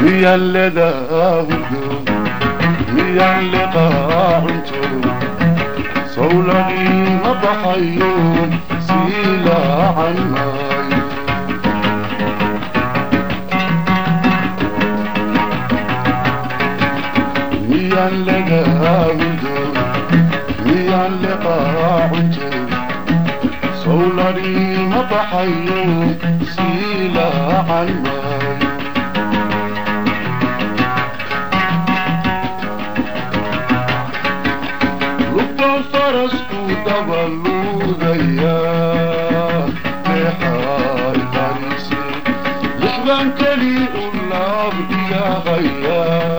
هي اللي داودو هي اللي قانتو صولني ما مضحيون سيلا عماي هي اللي داودو هي اللي قانتو صولني ما مضحيون سيلا عماي بان كلي قلنا يا غيا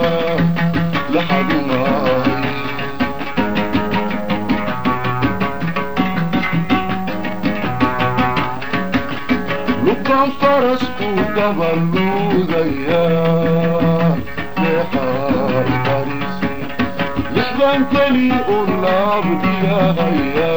لحد ما لكان فرس وتبلو زيان لحال فرس لحد كلي قلنا يا غيا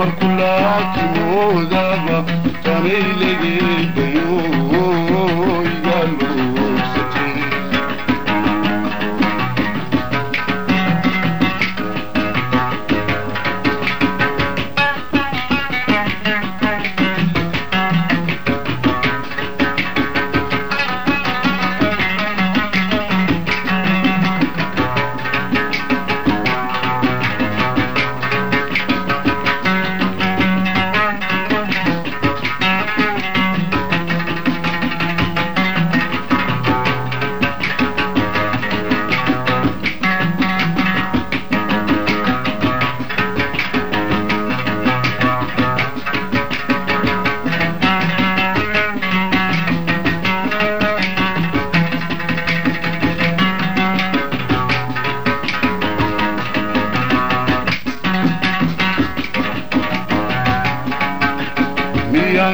مركلات مودبة تميل للبيوت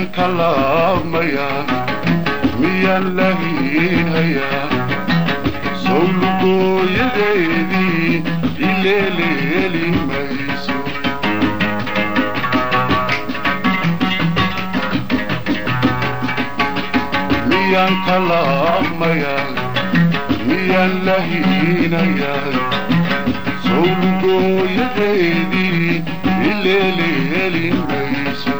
kala ayaan kalaabmaya miyaan lahihayaa sowlugooyadeedii ileeleeli mayso miyaan kalaabmaya miyaan lahinayaa sowlugooyadeedii ileeleeli mayso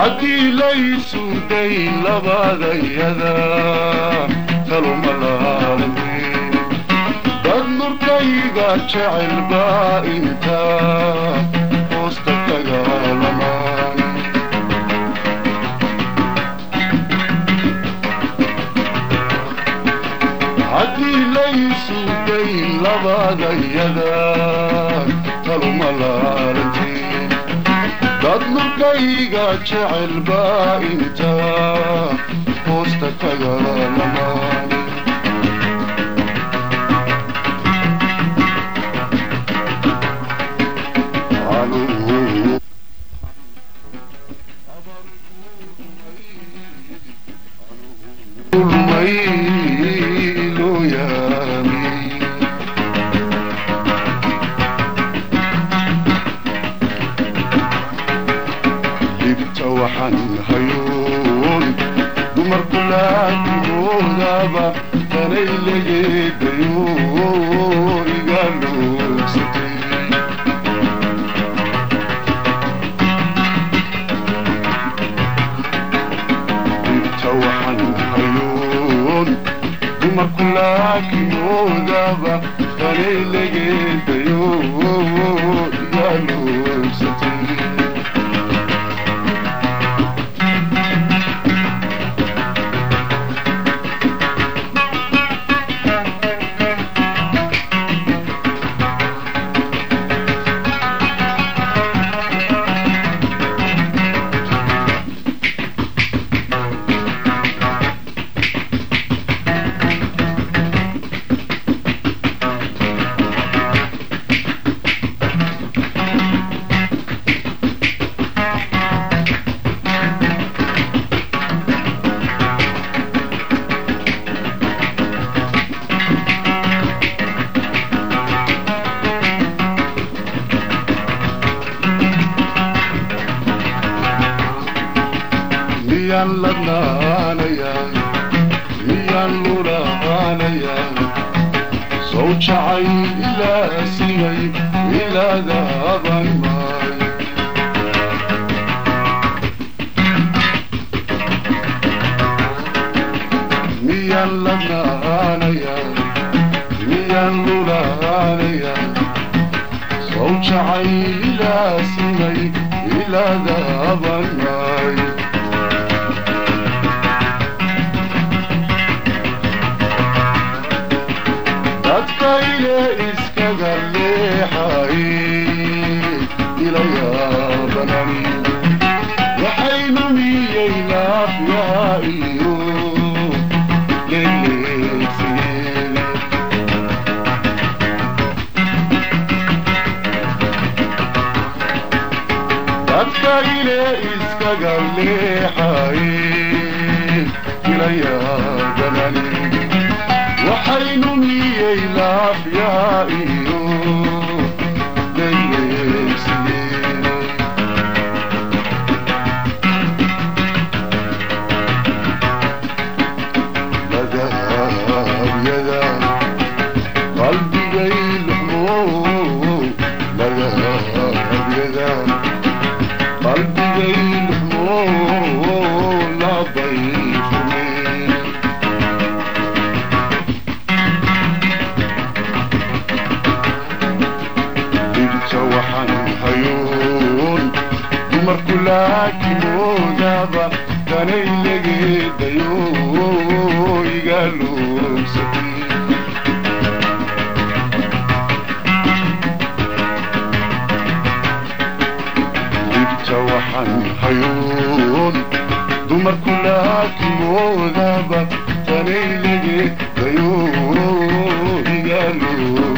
hadiilaysu day labadayada kaluma laarmi dad nurkayga jecel baa intaa qalbigayga jecel baa inta hoosta tagalalama توحن خيون قمر كلها يقول دابا تاني لقيت ديون قالوا ستي توحن خيون قمر كلها يقول دابا تاني لقيت miyan ladnaanaya miyaan mudhaanaya sow jacay ilaa siyay milaadaaban maay miyaan ladnaanaya miyaan mudhaanaya sow jacay ilaa siyay milaadaaban Mario. مالوم سكين وحن حيون دمر كلها كموذبة تنيلي ديون قالوا